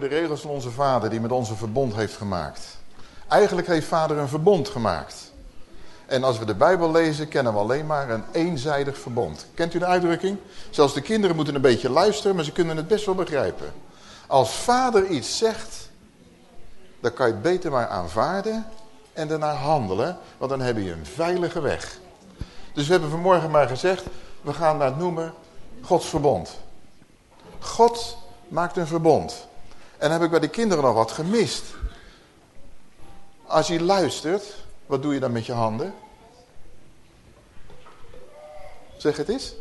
de regels van onze vader die met onze verbond heeft gemaakt. Eigenlijk heeft vader een verbond gemaakt. En als we de Bijbel lezen, kennen we alleen maar een eenzijdig verbond. Kent u de uitdrukking? Zelfs de kinderen moeten een beetje luisteren, maar ze kunnen het best wel begrijpen. Als vader iets zegt, dan kan je het beter maar aanvaarden en daarna handelen, want dan heb je een veilige weg. Dus we hebben vanmorgen maar gezegd, we gaan naar het noemen Gods verbond. God maakt een verbond. En heb ik bij de kinderen nog wat gemist. Als je luistert, wat doe je dan met je handen? Zeg het eens.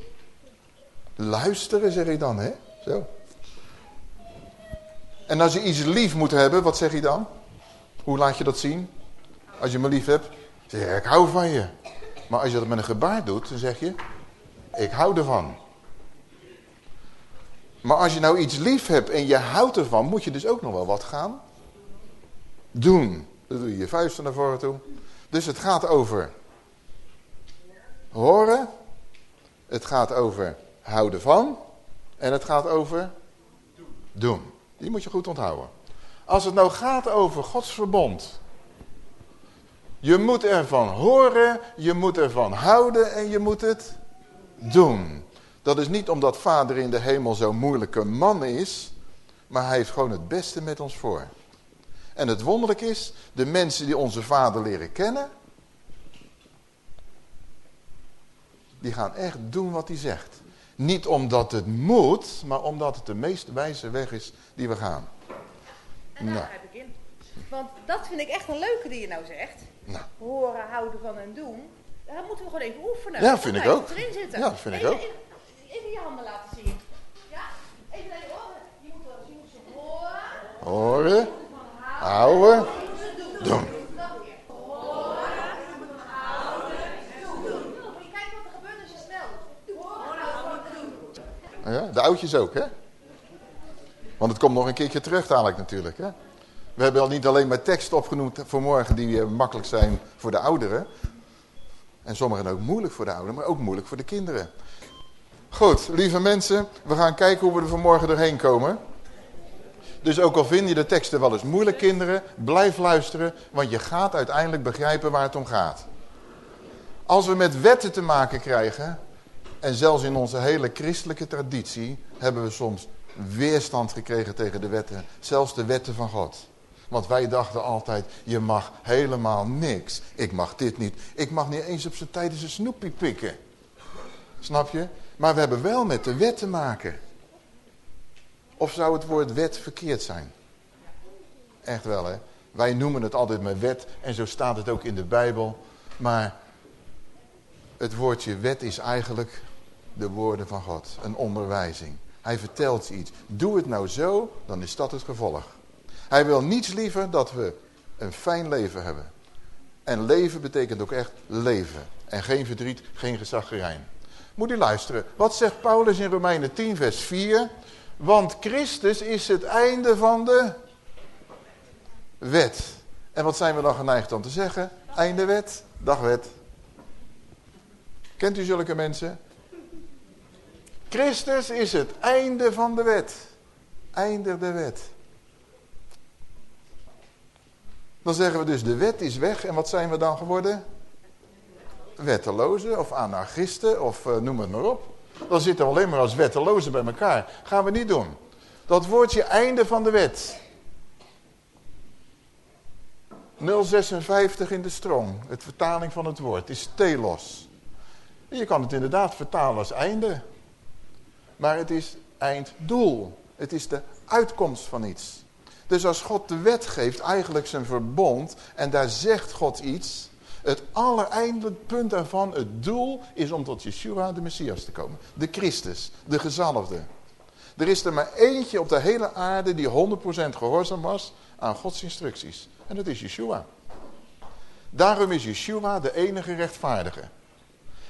Luisteren zeg ik dan, hè? Zo. En als je iets lief moet hebben, wat zeg je dan? Hoe laat je dat zien? Als je me lief hebt, zeg je, ik hou van je. Maar als je dat met een gebaar doet, dan zeg je, ik hou ervan. Maar als je nou iets lief hebt en je houdt ervan, moet je dus ook nog wel wat gaan doen. Dan doe je je vuisten naar voren toe. Dus het gaat over horen. Het gaat over houden van. En het gaat over doen. Die moet je goed onthouden. Als het nou gaat over Gods verbond. Je moet ervan horen, je moet ervan houden en je moet het doen. Dat is niet omdat vader in de hemel zo'n moeilijke man is, maar hij heeft gewoon het beste met ons voor. En het wonderlijk is, de mensen die onze vader leren kennen, die gaan echt doen wat hij zegt. Niet omdat het moet, maar omdat het de meest wijze weg is die we gaan. En daar nou. heb ik in. Want dat vind ik echt een leuke die je nou zegt. Nou. Horen, houden van en doen. Daar moeten we gewoon even oefenen. Ja, vind ik ook. Erin zitten. Ja, vind ik ook. Even, je handen laten zien. Ja, even naar je oren. Je moet, je moet ze horen. Horen. Houden. Doen. Ja, de oudjes ook, hè? Want het komt nog een keertje terug dadelijk natuurlijk, hè? We hebben al niet alleen maar tekst opgenoemd voor morgen die makkelijk zijn voor de ouderen. En sommigen ook moeilijk voor de ouderen, maar ook moeilijk voor de kinderen. Goed, lieve mensen, we gaan kijken hoe we er vanmorgen doorheen komen. Dus ook al vind je de teksten wel eens moeilijk, kinderen, blijf luisteren, want je gaat uiteindelijk begrijpen waar het om gaat. Als we met wetten te maken krijgen, en zelfs in onze hele christelijke traditie, hebben we soms weerstand gekregen tegen de wetten, zelfs de wetten van God. Want wij dachten altijd, je mag helemaal niks. Ik mag dit niet. Ik mag niet eens op zijn tijdens een snoepie pikken. Snap je? Maar we hebben wel met de wet te maken. Of zou het woord wet verkeerd zijn? Echt wel, hè? Wij noemen het altijd met wet en zo staat het ook in de Bijbel. Maar het woordje wet is eigenlijk de woorden van God. Een onderwijzing. Hij vertelt iets. Doe het nou zo, dan is dat het gevolg. Hij wil niets liever dat we een fijn leven hebben. En leven betekent ook echt leven. En geen verdriet, geen gezaggerijn. Moet u luisteren. Wat zegt Paulus in Romeinen 10 vers 4? Want Christus is het einde van de wet. En wat zijn we dan geneigd om te zeggen? Einde wet, dagwet. Kent u zulke mensen? Christus is het einde van de wet. Einde de wet. Dan zeggen we dus de wet is weg en wat zijn we dan geworden? Wettelozen of anarchisten of uh, noem het maar op. Dan zitten we alleen maar als wettelozen bij elkaar. Gaan we niet doen. Dat woordje einde van de wet. 056 in de strong. Het vertaling van het woord is telos. Je kan het inderdaad vertalen als einde. Maar het is einddoel. Het is de uitkomst van iets. Dus als God de wet geeft, eigenlijk zijn verbond, en daar zegt God iets, het allereindelijk punt daarvan, het doel, is om tot Yeshua de Messias te komen. De Christus, de gezalfde. Er is er maar eentje op de hele aarde die 100% gehoorzaam was aan Gods instructies. En dat is Yeshua. Daarom is Yeshua de enige rechtvaardige.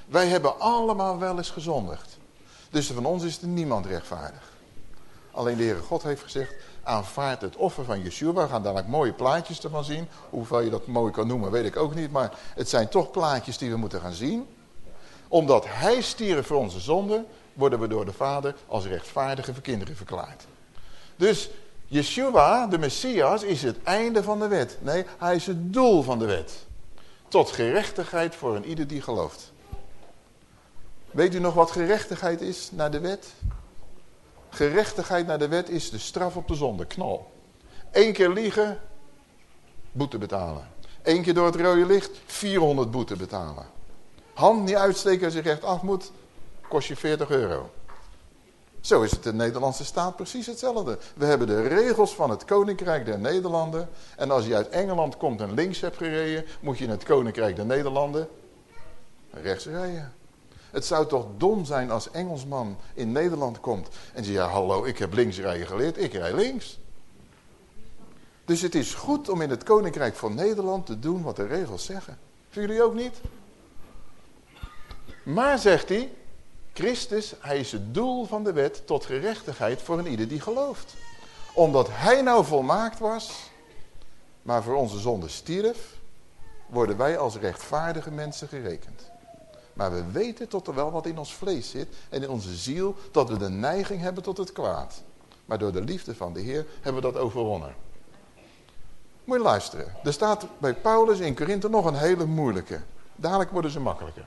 Wij hebben allemaal wel eens gezondigd. Dus van ons is er niemand rechtvaardig. Alleen de Heere God heeft gezegd, aanvaard het offer van Yeshua. We gaan dadelijk mooie plaatjes ervan zien. Hoeveel je dat mooi kan noemen, weet ik ook niet. Maar het zijn toch plaatjes die we moeten gaan zien. Omdat hij stierf voor onze zonden, worden we door de Vader als rechtvaardige kinderen verklaard. Dus Yeshua, de Messias, is het einde van de wet. Nee, hij is het doel van de wet. Tot gerechtigheid voor een ieder die gelooft. Weet u nog wat gerechtigheid is naar de wet? Gerechtigheid naar de wet is de straf op de zonde, knal. Eén keer liegen, boete betalen. Eén keer door het rode licht, 400 boete betalen. Hand niet uitsteken als je recht af moet, kost je 40 euro. Zo is het in de Nederlandse staat precies hetzelfde. We hebben de regels van het Koninkrijk der Nederlanden. En als je uit Engeland komt en links hebt gereden, moet je in het Koninkrijk der Nederlanden rechts rijden. Het zou toch dom zijn als Engelsman in Nederland komt en zegt, ja hallo, ik heb links rijden geleerd, ik rij links. Dus het is goed om in het Koninkrijk van Nederland te doen wat de regels zeggen. Vinden jullie ook niet? Maar, zegt hij, Christus, hij is het doel van de wet tot gerechtigheid voor een ieder die gelooft. Omdat hij nou volmaakt was, maar voor onze zonde stierf, worden wij als rechtvaardige mensen gerekend. Maar we weten tot er wel wat in ons vlees zit en in onze ziel, dat we de neiging hebben tot het kwaad. Maar door de liefde van de Heer hebben we dat overwonnen. Moet je luisteren. Er staat bij Paulus in Korinthe nog een hele moeilijke. Dadelijk worden ze makkelijker.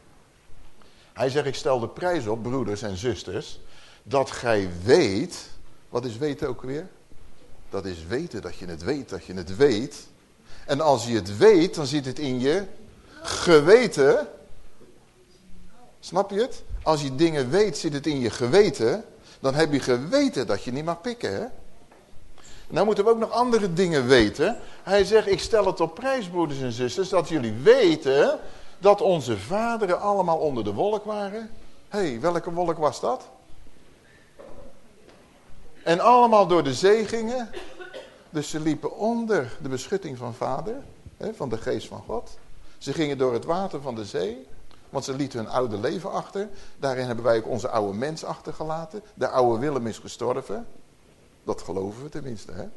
Hij zegt, ik stel de prijs op, broeders en zusters, dat gij weet, wat is weten ook weer? Dat is weten dat je het weet, dat je het weet. En als je het weet, dan zit het in je geweten. Snap je het? Als je dingen weet, zit het in je geweten. Dan heb je geweten dat je niet mag pikken, hè? Nou moeten we ook nog andere dingen weten. Hij zegt, ik stel het op prijs, broeders en zusters, dat jullie weten dat onze vaderen allemaal onder de wolk waren. Hé, hey, welke wolk was dat? En allemaal door de zee gingen. Dus ze liepen onder de beschutting van vader, van de geest van God. Ze gingen door het water van de zee, want ze lieten hun oude leven achter. Daarin hebben wij ook onze oude mens achtergelaten. De oude Willem is gestorven. Dat geloven we tenminste. Hè?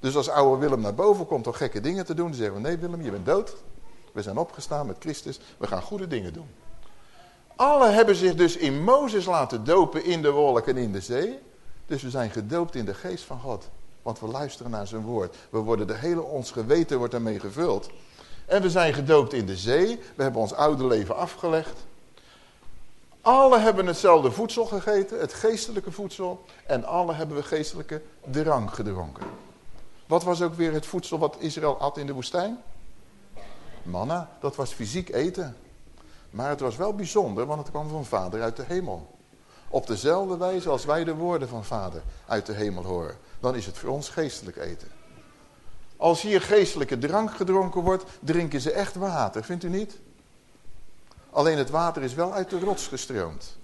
Dus als oude Willem naar boven komt om gekke dingen te doen, zeggen we, nee Willem, je bent dood. We zijn opgestaan met Christus, we gaan goede dingen doen. Alle hebben zich dus in Mozes laten dopen in de wolk en in de zee. Dus we zijn gedoopt in de geest van God. Want we luisteren naar zijn woord. We worden de hele, ons geweten wordt ermee gevuld. En we zijn gedoopt in de zee. We hebben ons oude leven afgelegd. Alle hebben hetzelfde voedsel gegeten, het geestelijke voedsel. En alle hebben we geestelijke drank gedronken. Wat was ook weer het voedsel wat Israël at in de woestijn? Manna, dat was fysiek eten. Maar het was wel bijzonder, want het kwam van vader uit de hemel. Op dezelfde wijze als wij de woorden van vader uit de hemel horen. Dan is het voor ons geestelijk eten. Als hier geestelijke drank gedronken wordt, drinken ze echt water, vindt u niet? Alleen het water is wel uit de rots gestroomd.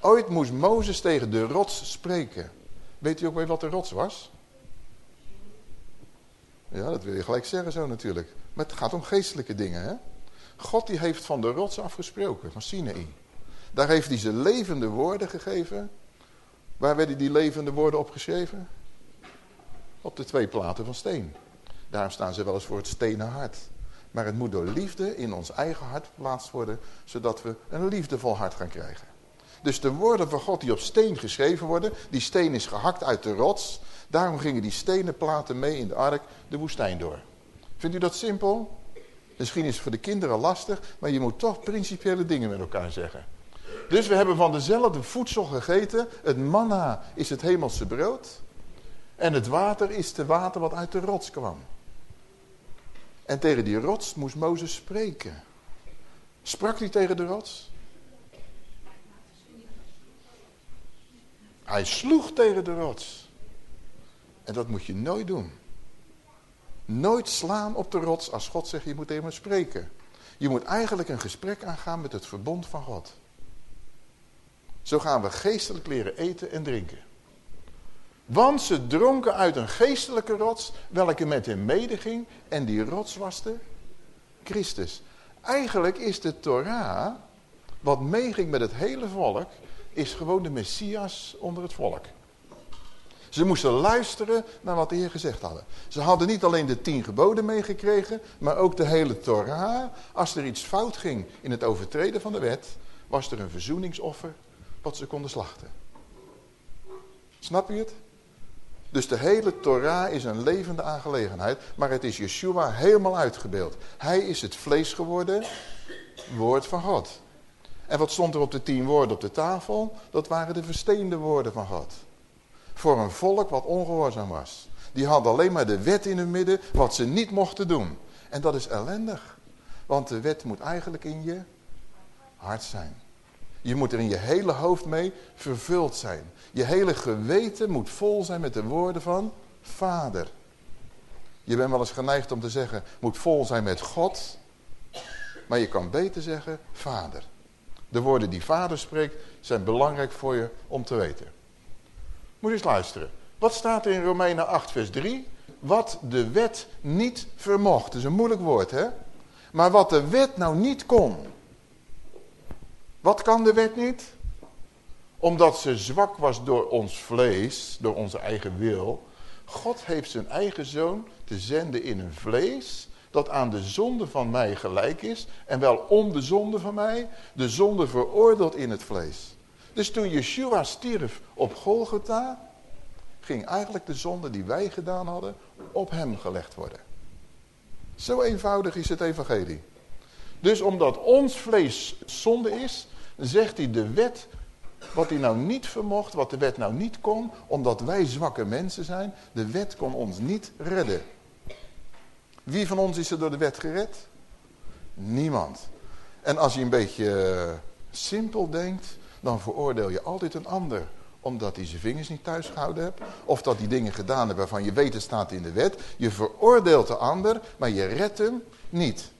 Ooit moest Mozes tegen de rots spreken. Weet u ook weer wat de rots was? Ja, dat wil je gelijk zeggen zo natuurlijk. Maar het gaat om geestelijke dingen. Hè? God die heeft van de rots afgesproken, van Sinaï. Daar heeft hij zijn levende woorden gegeven. Waar werden die levende woorden opgeschreven? De twee platen van steen. Daarom staan ze wel eens voor het stenen hart. Maar het moet door liefde in ons eigen hart geplaatst worden, zodat we een liefdevol hart gaan krijgen. Dus de woorden van God die op steen geschreven worden, die steen is gehakt uit de rots. Daarom gingen die stenen platen mee in de ark de woestijn door. Vindt u dat simpel? Misschien is het voor de kinderen lastig, maar je moet toch principiële dingen met elkaar zeggen. Dus we hebben van dezelfde voedsel gegeten. Het manna is het hemelse brood. En het water is het water wat uit de rots kwam. En tegen die rots moest Mozes spreken. Sprak hij tegen de rots? Hij sloeg tegen de rots. En dat moet je nooit doen. Nooit slaan op de rots als God zegt je moet hem spreken. Je moet eigenlijk een gesprek aangaan met het verbond van God. Zo gaan we geestelijk leren eten en drinken. Want ze dronken uit een geestelijke rots, welke met hem medeging. En die rots was de Christus. Eigenlijk is de Torah, wat meeging met het hele volk, is gewoon de Messias onder het volk. Ze moesten luisteren naar wat de Heer gezegd hadden. Ze hadden niet alleen de tien geboden meegekregen, maar ook de hele Torah. Als er iets fout ging in het overtreden van de wet, was er een verzoeningsoffer wat ze konden slachten. Snap je het? Dus de hele Torah is een levende aangelegenheid, maar het is Yeshua helemaal uitgebeeld. Hij is het vlees geworden, woord van God. En wat stond er op de tien woorden op de tafel? Dat waren de versteende woorden van God. Voor een volk wat ongehoorzaam was. Die hadden alleen maar de wet in hun midden, wat ze niet mochten doen. En dat is ellendig. Want de wet moet eigenlijk in je hart zijn. Je moet er in je hele hoofd mee vervuld zijn. Je hele geweten moet vol zijn met de woorden van vader. Je bent wel eens geneigd om te zeggen, moet vol zijn met God. Maar je kan beter zeggen, vader. De woorden die vader spreekt zijn belangrijk voor je om te weten. Moet eens luisteren. Wat staat er in Romeinen 8 vers 3? Wat de wet niet vermocht. Dat is een moeilijk woord hè. Maar wat de wet nou niet kon. Wat kan de wet niet? Omdat ze zwak was door ons vlees, door onze eigen wil. God heeft zijn eigen zoon te zenden in een vlees dat aan de zonde van mij gelijk is. En wel om de zonde van mij, de zonde veroordeeld in het vlees. Dus toen Yeshua stierf op Golgotha, ging eigenlijk de zonde die wij gedaan hadden op hem gelegd worden. Zo eenvoudig is het evangelie. Dus omdat ons vlees zonde is, zegt hij de wet, wat hij nou niet vermocht, wat de wet nou niet kon, omdat wij zwakke mensen zijn, de wet kon ons niet redden. Wie van ons is er door de wet gered? Niemand. En als je een beetje eh, simpel denkt, dan veroordeel je altijd een ander. Omdat hij zijn vingers niet thuis gehouden heeft. Of dat hij dingen gedaan heeft waarvan je weet het staat in de wet. Je veroordeelt de ander, maar je redt hem niet.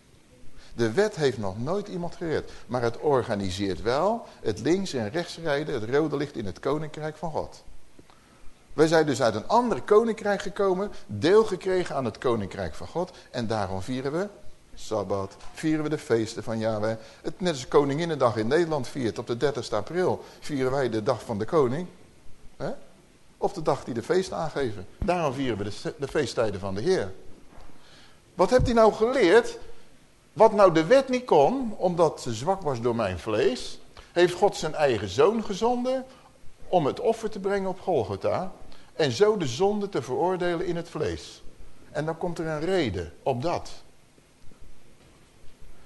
De wet heeft nog nooit iemand gered. Maar het organiseert wel het links en rechts rijden, het rode licht in het koninkrijk van God. Wij zijn dus uit een ander koninkrijk gekomen, deel gekregen aan het koninkrijk van God. En daarom vieren we Sabbat, vieren we de feesten van Yahweh. Het, net als Koninginnedag in Nederland viert op de 30 april, vieren wij de dag van de koning. Hè? Of de dag die de feesten aangeven. Daarom vieren we de, de feesttijden van de Heer. Wat hebt hij nou geleerd? Wat nou de wet niet kon, omdat ze zwak was door mijn vlees, heeft God zijn eigen zoon gezonden om het offer te brengen op Golgotha. En zo de zonde te veroordelen in het vlees. En dan komt er een reden op dat.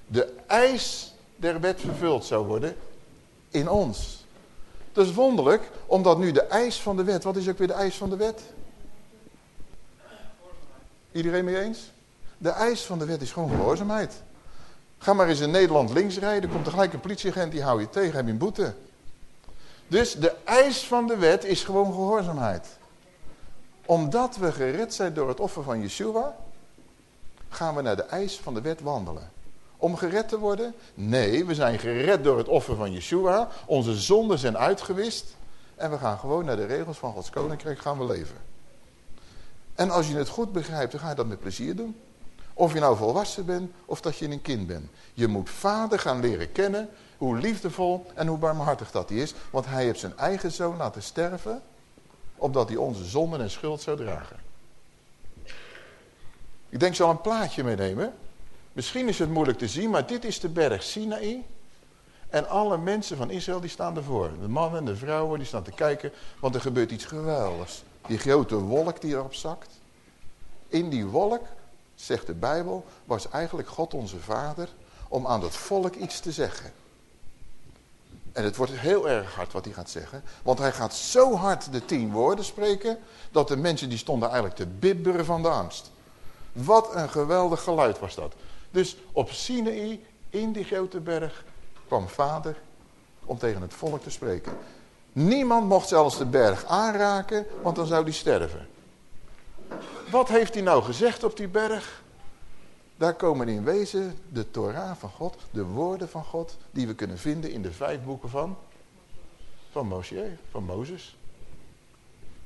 De eis der wet vervuld zou worden in ons. Dat is wonderlijk, omdat nu de eis van de wet... Wat is ook weer de eis van de wet? Iedereen mee eens? De eis van de wet is gewoon gehoorzaamheid. Ga maar eens in Nederland links rijden, komt er gelijk een politieagent, die hou je tegen, heb je een boete. Dus de eis van de wet is gewoon gehoorzaamheid omdat we gered zijn door het offer van Yeshua, gaan we naar de eis van de wet wandelen. Om gered te worden? Nee, we zijn gered door het offer van Yeshua. Onze zonden zijn uitgewist. En we gaan gewoon naar de regels van Gods Koninkrijk gaan we leven. En als je het goed begrijpt, dan ga je dat met plezier doen. Of je nou volwassen bent, of dat je een kind bent. Je moet vader gaan leren kennen, hoe liefdevol en hoe barmhartig dat hij is. Want hij heeft zijn eigen zoon laten sterven opdat hij onze zonden en schuld zou dragen. Ik denk, ik zal een plaatje meenemen. Misschien is het moeilijk te zien, maar dit is de berg Sinaï. En alle mensen van Israël die staan ervoor. De mannen en de vrouwen die staan te kijken, want er gebeurt iets geweldigs. Die grote wolk die erop zakt. In die wolk, zegt de Bijbel, was eigenlijk God onze Vader om aan dat volk iets te zeggen. En het wordt heel erg hard wat hij gaat zeggen. Want hij gaat zo hard de tien woorden spreken... dat de mensen die stonden eigenlijk te bibberen van de angst. Wat een geweldig geluid was dat. Dus op Sinaï, in die grote berg, kwam vader om tegen het volk te spreken. Niemand mocht zelfs de berg aanraken, want dan zou die sterven. Wat heeft hij nou gezegd op die berg? Daar komen in wezen de Torah van God, de woorden van God, die we kunnen vinden in de vijf boeken van, van Moshe, van Mozes.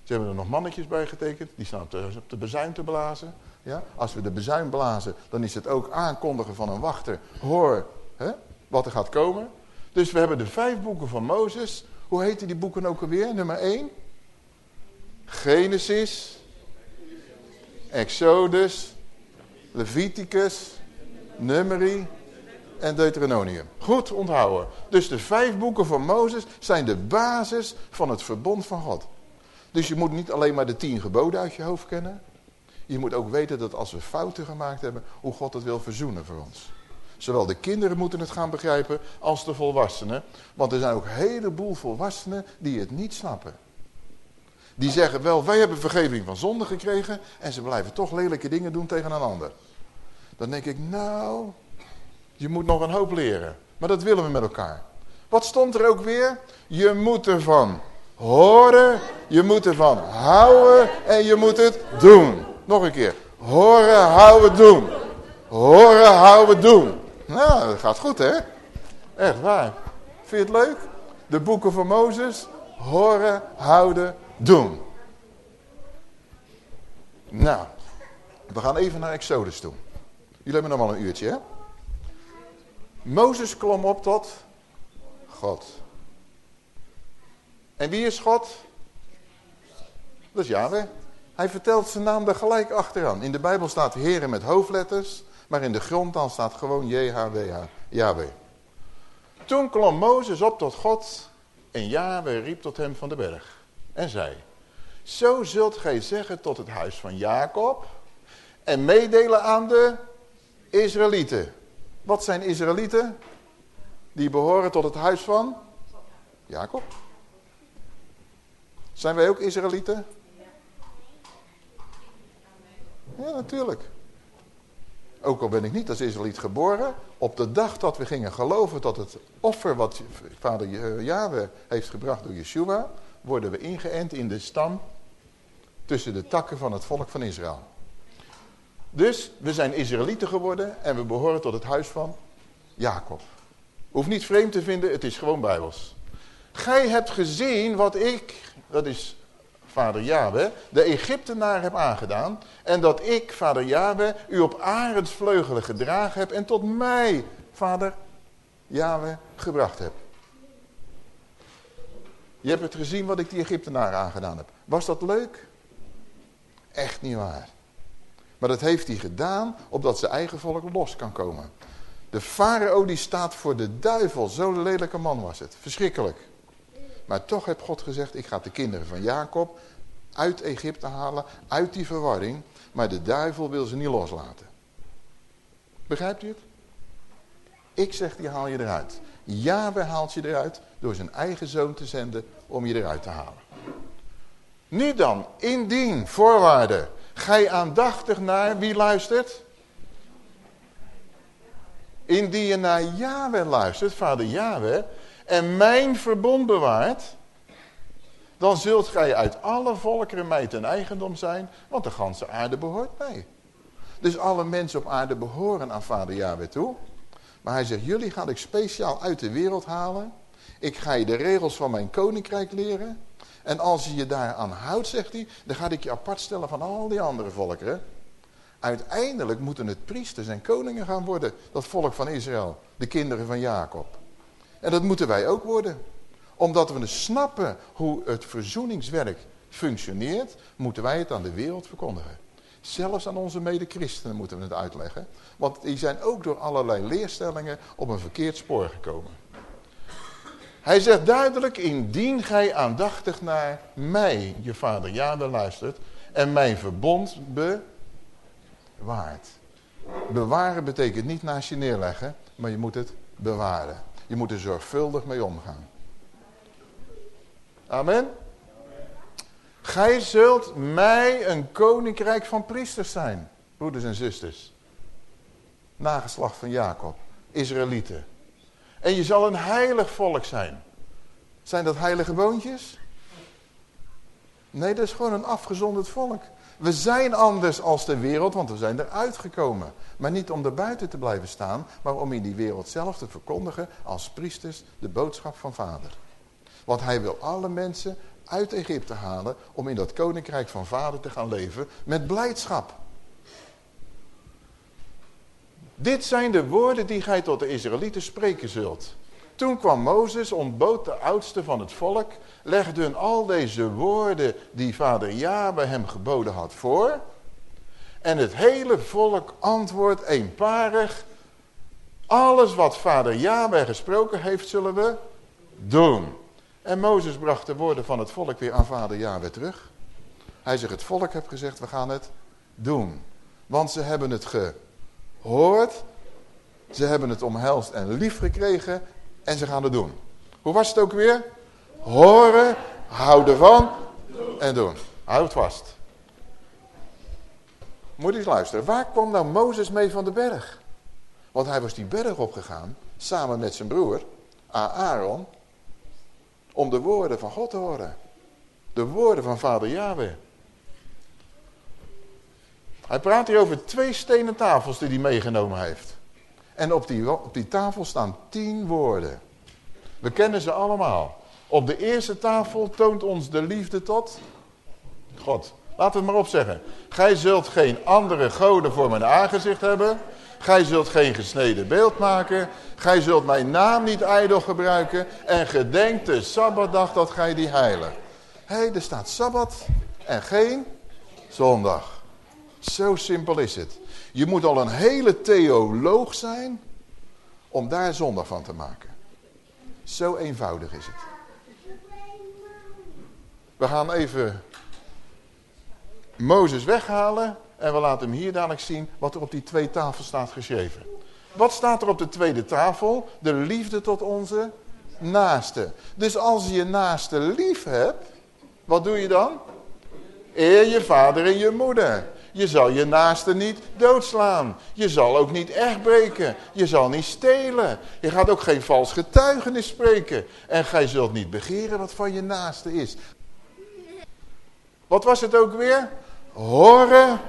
Ze hebben er nog mannetjes bij getekend, die staan op de, bezuin te blazen. Ja? Als we de bezuin blazen, dan is het ook aankondigen van een wachter. Hoor hè, wat er gaat komen. Dus we hebben de vijf boeken van Mozes. Hoe heten die boeken ook alweer? Nummer 1. Genesis. Exodus. Leviticus, Numeri en Deuteronomium. Goed onthouden. Dus de vijf boeken van Mozes zijn de basis van het verbond van God. Dus je moet niet alleen maar de tien geboden uit je hoofd kennen. Je moet ook weten dat als we fouten gemaakt hebben, hoe God het wil verzoenen voor ons. Zowel de kinderen moeten het gaan begrijpen als de volwassenen. Want er zijn ook een heleboel volwassenen die het niet snappen. Die zeggen wel, wij hebben vergeving van zonde gekregen en ze blijven toch lelijke dingen doen tegen een ander. Dan denk ik, nou, je moet nog een hoop leren. Maar dat willen we met elkaar. Wat stond er ook weer? Je moet ervan horen, je moet ervan houden en je moet het doen. Nog een keer. Horen, houden, doen. Horen, houden, doen. Nou, dat gaat goed hè? Echt waar. Vind je het leuk? De boeken van Mozes. Horen, houden, doen. Nou, we gaan even naar Exodus toe. Jullie hebben nog wel een uurtje, hè? Mozes klom op tot God. En wie is God? Dat is Yahweh. Hij vertelt zijn naam er gelijk achteraan. In de Bijbel staat Heren met hoofdletters, maar in de grondtaal staat gewoon JHWH, Yahweh. Toen klom Mozes op tot God en Yahweh riep tot hem van de berg en zei, zo zult gij zeggen tot het huis van Jacob en meedelen aan de Israëlieten. Wat zijn Israëlieten? Die behoren tot het huis van Jacob. Zijn wij ook Israëlieten? Ja, natuurlijk. Ook al ben ik niet als Israëliet geboren, op de dag dat we gingen geloven dat het offer wat vader Yahweh heeft gebracht door Yeshua, worden we ingeënt in de stam tussen de takken van het volk van Israël. Dus we zijn Israëlieten geworden en we behoren tot het huis van Jacob. Hoeft niet vreemd te vinden, het is gewoon bijbels. Gij hebt gezien wat ik, dat is vader Yahweh, de Egyptenaar heb aangedaan. En dat ik, vader Yahweh, u op arendsvleugelen gedragen heb en tot mij, vader Yahweh, gebracht heb. Je hebt het gezien wat ik die Egyptenaar aangedaan heb. Was dat leuk? Echt niet waar. Maar dat heeft hij gedaan, opdat zijn eigen volk los kan komen. De farao die staat voor de duivel. Zo'n lelijke man was het. Verschrikkelijk. Maar toch heeft God gezegd, ik ga de kinderen van Jacob uit Egypte halen, uit die verwarring. Maar de duivel wil ze niet loslaten. Begrijpt u het? Ik zeg, die haal je eruit. Yahweh haalt je eruit door zijn eigen zoon te zenden om je eruit te halen. Nu dan, indien, voorwaarden, gij aandachtig naar wie luistert? Indien je naar Yahweh luistert, vader Yahweh, en mijn verbond bewaart, dan zult gij uit alle volkeren mij ten eigendom zijn, want de ganse aarde behoort mij. Dus alle mensen op aarde behoren aan vader Yahweh toe. Maar hij zegt, jullie ga ik speciaal uit de wereld halen. Ik ga je de regels van mijn koninkrijk leren. En als je je daaraan houdt, zegt hij, dan ga ik je apart stellen van al die andere volkeren. Uiteindelijk moeten het priesters en koningen gaan worden, dat volk van Israël, de kinderen van Jacob. En dat moeten wij ook worden. Omdat we snappen hoe het verzoeningswerk functioneert, moeten wij het aan de wereld verkondigen. Zelfs aan onze mede-christenen moeten we het uitleggen. Want die zijn ook door allerlei leerstellingen op een verkeerd spoor gekomen. Hij zegt duidelijk, indien gij aandachtig naar mij, je vader Jade, luistert, en mijn verbond bewaart. Bewaren betekent niet naast je neerleggen, maar je moet het bewaren. Je moet er zorgvuldig mee omgaan. Amen. Gij zult mij een koninkrijk van priesters zijn, broeders en zusters. Nageslacht van Jacob, Israëlieten. En je zal een heilig volk zijn. Zijn dat heilige boontjes? Nee, dat is gewoon een afgezonderd volk. We zijn anders als de wereld, want we zijn eruit gekomen. Maar niet om er buiten te blijven staan, maar om in die wereld zelf te verkondigen als priesters de boodschap van vader. Want hij wil alle mensen uit Egypte halen om in dat koninkrijk van vader te gaan leven met blijdschap. Dit zijn de woorden die gij tot de Israëlieten spreken zult. Toen kwam Mozes, ontbood de oudste van het volk, legde hun al deze woorden die vader Jabe hem geboden had voor. En het hele volk antwoordt eenparig, alles wat vader Jabe gesproken heeft zullen we doen. En Mozes bracht de woorden van het volk weer aan vader Yahweh terug. Hij zegt, het volk heeft gezegd, we gaan het doen. Want ze hebben het gehoord, ze hebben het omhelst en lief gekregen en ze gaan het doen. Hoe was het ook weer? Horen, houden van en doen. Houd vast. Moet eens luisteren. Waar kwam nou Mozes mee van de berg? Want hij was die berg opgegaan, samen met zijn broer, Aaron, om de woorden van God te horen. De woorden van vader Yahweh. Hij praat hier over twee stenen tafels die hij meegenomen heeft. En op die, op die tafel staan tien woorden. We kennen ze allemaal. Op de eerste tafel toont ons de liefde tot God. Laten we het maar opzeggen. Gij zult geen andere goden voor mijn aangezicht hebben. Gij zult geen gesneden beeld maken. Gij zult mijn naam niet ijdel gebruiken. En gedenk de Sabbatdag dat gij die heilen. Hé, hey, er staat Sabbat en geen zondag. Zo simpel is het. Je moet al een hele theoloog zijn om daar zondag van te maken. Zo eenvoudig is het. We gaan even Mozes weghalen en we laten hem hier dadelijk zien wat er op die twee tafels staat geschreven. Wat staat er op de tweede tafel? De liefde tot onze naaste. Dus als je je naaste lief hebt, wat doe je dan? Eer je vader en je moeder. Je zal je naaste niet doodslaan. Je zal ook niet echt breken. Je zal niet stelen. Je gaat ook geen vals getuigenis spreken. En gij zult niet begeren wat van je naaste is. Wat was het ook weer? Horen,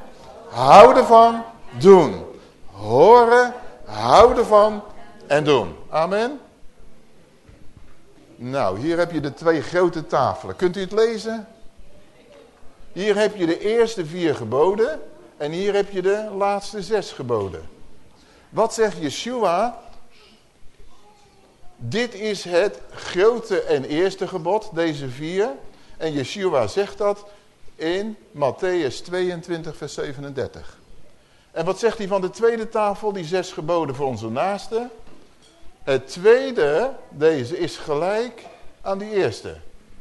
houden van, doen. Horen, houden van en doen. Amen. Nou, hier heb je de twee grote tafelen. Kunt u het lezen? Hier heb je de eerste vier geboden en hier heb je de laatste zes geboden. Wat zegt Yeshua? Dit is het grote en eerste gebod, deze vier. En Yeshua zegt dat in Matthäus 22, vers 37. En wat zegt hij van de tweede tafel, die zes geboden voor onze naaste? Het tweede, deze, is gelijk aan die eerste.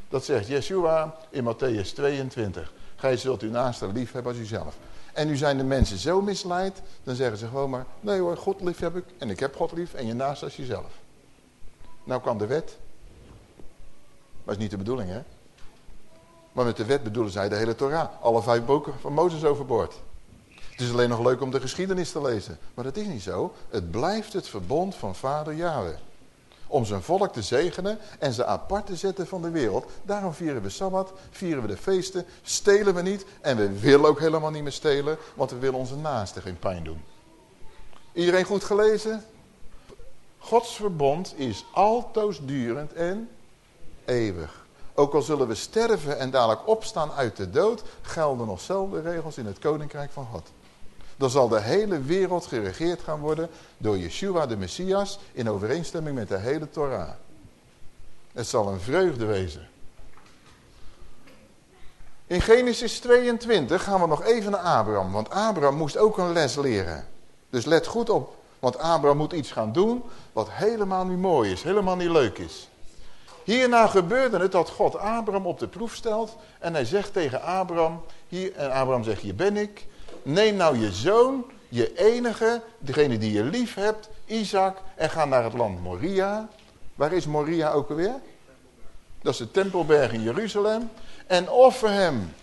Dat zegt Yeshua in Matthäus 22. Gij zult uw naaste lief hebben als uzelf. En nu zijn de mensen zo misleid, dan zeggen ze gewoon maar... Nee hoor, God lief heb ik en ik heb God lief en je naast als jezelf. Nou kwam de wet. Is niet de bedoeling hè. Maar met de wet bedoelen zij de hele Torah. Alle vijf boeken van Mozes overboord. Het is alleen nog leuk om de geschiedenis te lezen. Maar dat is niet zo. Het blijft het verbond van vader Yahweh. Om zijn volk te zegenen en ze apart te zetten van de wereld. Daarom vieren we Sabbat, vieren we de feesten, stelen we niet. En we willen ook helemaal niet meer stelen, want we willen onze naasten geen pijn doen. Iedereen goed gelezen? Gods verbond is altoosdurend en eeuwig. Ook al zullen we sterven en dadelijk opstaan uit de dood, gelden nog regels in het koninkrijk van God. Dan zal de hele wereld geregeerd gaan worden door Yeshua de Messias in overeenstemming met de hele Torah. Het zal een vreugde wezen. In Genesis 22 gaan we nog even naar Abraham, want Abraham moest ook een les leren. Dus let goed op, want Abraham moet iets gaan doen wat helemaal niet mooi is, helemaal niet leuk is. Hierna gebeurde het dat God Abraham op de proef stelt en hij zegt tegen Abraham, hier, en Abraham zegt, hier ben ik, neem nou je zoon, je enige, degene die je lief hebt, Isaac, en ga naar het land Moria. Waar is Moria ook alweer? Dat is de tempelberg in Jeruzalem. En offer hem.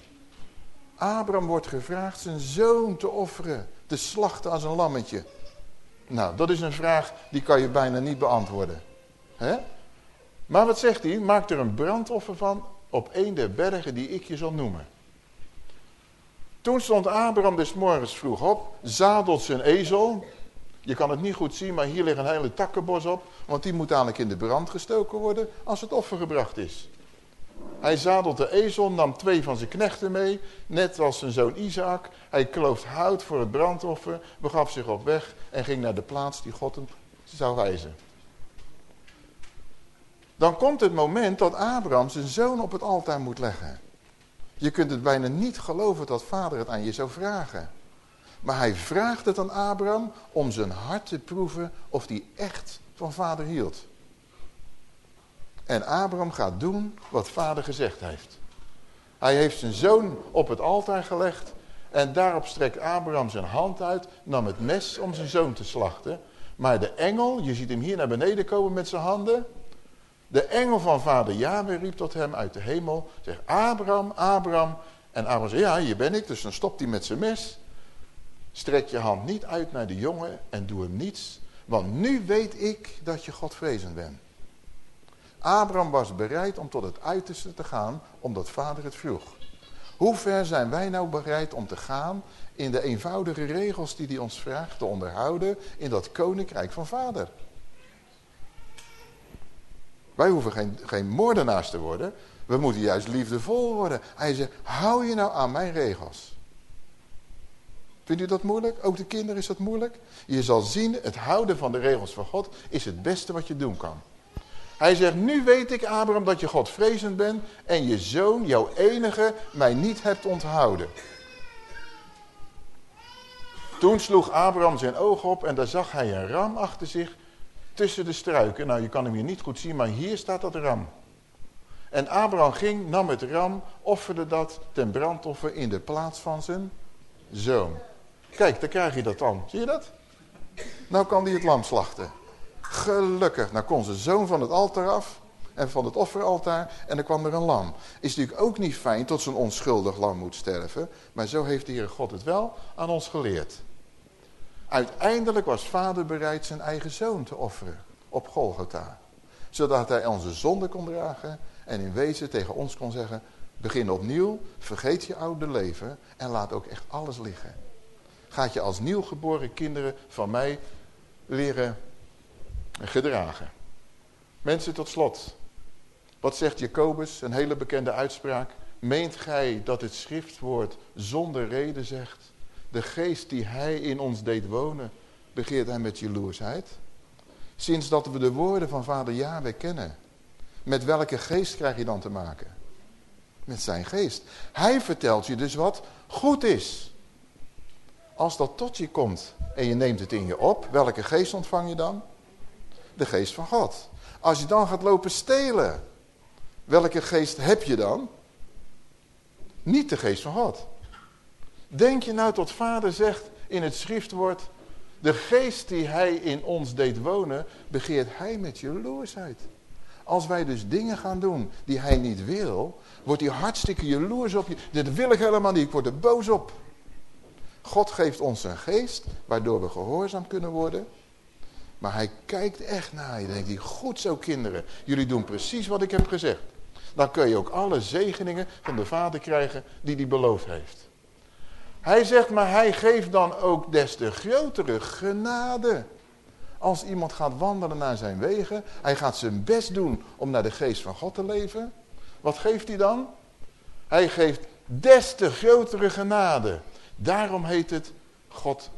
Abraham wordt gevraagd zijn zoon te offeren, te slachten als een lammetje. Nou, dat is een vraag die kan je bijna niet beantwoorden. Hè? Maar wat zegt hij? Maak er een brandoffer van op een der bergen die ik je zal noemen. Toen stond Abraham des morgens vroeg op, zadelt zijn ezel. Je kan het niet goed zien, maar hier ligt een hele takkenbos op. Want die moet dadelijk in de brand gestoken worden als het offer gebracht is. Hij zadelt de ezel, nam twee van zijn knechten mee, net als zijn zoon Isaac. Hij klooft hout voor het brandoffer, begaf zich op weg en ging naar de plaats die God hem zou wijzen. Dan komt het moment dat Abraham zijn zoon op het altaar moet leggen. Je kunt het bijna niet geloven dat vader het aan je zou vragen. Maar hij vraagt het aan Abraham om zijn hart te proeven of hij echt van vader hield. En Abraham gaat doen wat vader gezegd heeft. Hij heeft zijn zoon op het altaar gelegd. En daarop strekt Abraham zijn hand uit, nam het mes om zijn zoon te slachten. Maar de engel, je ziet hem hier naar beneden komen met zijn handen. De engel van vader Yahweh riep tot hem uit de hemel. Zegt, Abraham, Abraham. En Abraham zegt, ja, hier ben ik. Dus dan stopt hij met zijn mes. Strek je hand niet uit naar de jongen en doe hem niets. Want nu weet ik dat je Godvrezend bent. Abraham was bereid om tot het uiterste te gaan, omdat vader het vroeg. Hoe ver zijn wij nou bereid om te gaan in de eenvoudige regels die hij ons vraagt te onderhouden in dat koninkrijk van vader? Wij hoeven geen, geen moordenaars te worden. We moeten juist liefdevol worden. Hij zegt, hou je nou aan mijn regels. Vindt u dat moeilijk? Ook de kinderen is dat moeilijk? Je zal zien, het houden van de regels van God is het beste wat je doen kan. Hij zegt, nu weet ik Abraham dat je Godvrezend bent en je zoon, jouw enige, mij niet hebt onthouden. Toen sloeg Abraham zijn oog op en daar zag hij een ram achter zich tussen de struiken. Nou, je kan hem hier niet goed zien, maar hier staat dat ram. En Abraham ging, nam het ram, offerde dat ten brandoffer in de plaats van zijn zoon. Kijk, daar krijg je dat dan. Zie je dat? Nou kan hij het lam slachten. Gelukkig. Nou kon zijn zoon van het altaar af. En van het offeraltaar. En dan kwam er een lam. Is natuurlijk ook niet fijn tot zo'n onschuldig lam moet sterven. Maar zo heeft de Heere God het wel aan ons geleerd. Uiteindelijk was vader bereid zijn eigen zoon te offeren. Op Golgotha. Zodat hij onze zonde kon dragen. En in wezen tegen ons kon zeggen. Begin opnieuw. Vergeet je oude leven. En laat ook echt alles liggen. Gaat je als nieuwgeboren kinderen van mij leren gedragen. Mensen tot slot. Wat zegt Jacobus, een hele bekende uitspraak. Meent gij dat het schriftwoord zonder reden zegt? De geest die hij in ons deed wonen, begeert hij met jaloersheid? Sinds dat we de woorden van vader Yahweh kennen. Met welke geest krijg je dan te maken? Met zijn geest. Hij vertelt je dus wat goed is. Als dat tot je komt en je neemt het in je op, welke geest ontvang je dan? de geest van God. Als je dan gaat lopen stelen, welke geest heb je dan? Niet de geest van God. Denk je nou tot vader zegt in het schriftwoord, de geest die hij in ons deed wonen, begeert hij met jaloersheid. Als wij dus dingen gaan doen die hij niet wil, wordt hij hartstikke jaloers op je. Dit wil ik helemaal niet, ik word er boos op. God geeft ons een geest, waardoor we gehoorzaam kunnen worden. Maar hij kijkt echt naar je. Dan denkt hij, goed zo kinderen. Jullie doen precies wat ik heb gezegd. Dan kun je ook alle zegeningen van de vader krijgen die hij beloofd heeft. Hij zegt, maar hij geeft dan ook des te grotere genade. Als iemand gaat wandelen naar zijn wegen. Hij gaat zijn best doen om naar de geest van God te leven. Wat geeft hij dan? Hij geeft des te grotere genade. Daarom heet het God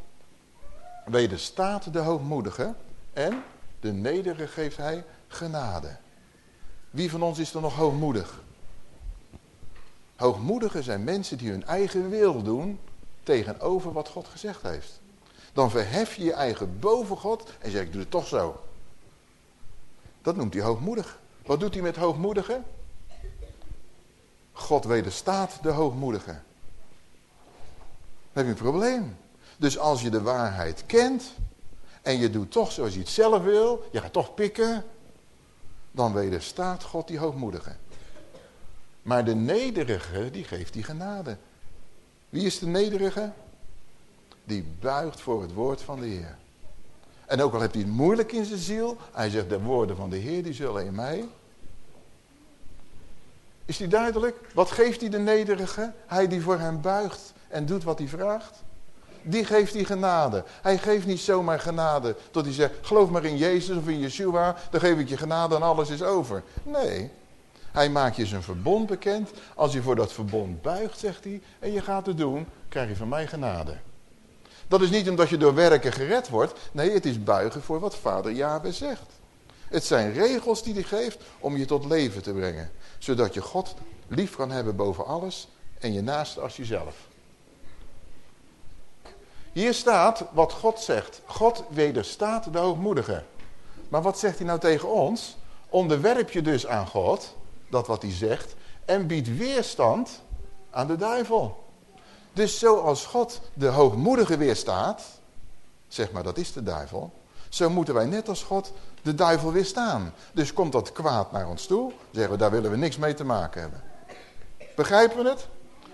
wederstaat de hoogmoedige en de nederige geeft hij genade. Wie van ons is er nog hoogmoedig? Hoogmoedigen zijn mensen die hun eigen wil doen tegenover wat God gezegd heeft. Dan verhef je je eigen boven God en zeg ik doe het toch zo. Dat noemt hij hoogmoedig. Wat doet hij met hoogmoedigen? God wederstaat de hoogmoedigen. Dan heb je een probleem. Dus als je de waarheid kent, en je doet toch zoals je het zelf wil, je gaat toch pikken, dan wederstaat God die hoogmoedige. Maar de nederige, die geeft die genade. Wie is de nederige? Die buigt voor het woord van de Heer. En ook al heeft hij het moeilijk in zijn ziel, hij zegt de woorden van de Heer die zullen in mij. Is die duidelijk? Wat geeft hij de nederige? Hij die voor hem buigt en doet wat hij vraagt die geeft die genade. Hij geeft niet zomaar genade tot hij zegt, geloof maar in Jezus of in Yeshua, dan geef ik je genade en alles is over. Nee, hij maakt je zijn verbond bekend. Als je voor dat verbond buigt, zegt hij, en je gaat het doen, krijg je van mij genade. Dat is niet omdat je door werken gered wordt. Nee, het is buigen voor wat vader Yahweh zegt. Het zijn regels die hij geeft om je tot leven te brengen. Zodat je God lief kan hebben boven alles en je naast als jezelf. Hier staat wat God zegt. God wederstaat de hoogmoedigen. Maar wat zegt hij nou tegen ons? Onderwerp je dus aan God, dat wat hij zegt, en bied weerstand aan de duivel. Dus zoals God de hoogmoedige weerstaat, zeg maar dat is de duivel, zo moeten wij net als God de duivel weerstaan. Dus komt dat kwaad naar ons toe, zeggen we daar willen we niks mee te maken hebben. Begrijpen we het?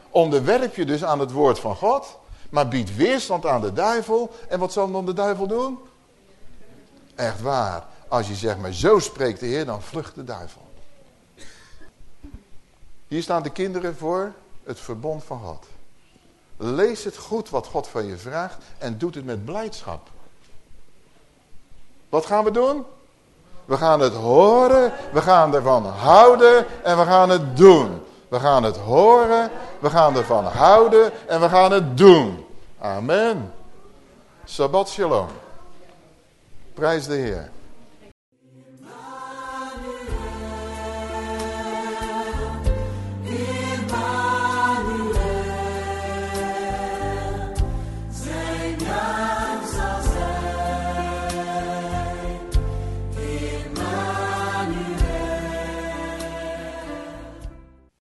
Onderwerp je dus aan het woord van God, maar bied weerstand aan de duivel. En wat zal dan de duivel doen? Echt waar. Als je zegt, maar zo spreekt de Heer, dan vlucht de duivel. Hier staan de kinderen voor het verbond van God. Lees het goed wat God van je vraagt en doet het met blijdschap. Wat gaan we doen? We gaan het horen, we gaan ervan houden en we gaan het doen. We gaan het horen, we gaan ervan houden en we gaan het doen. Amen. Sabbat shalom. Prijs de Heer.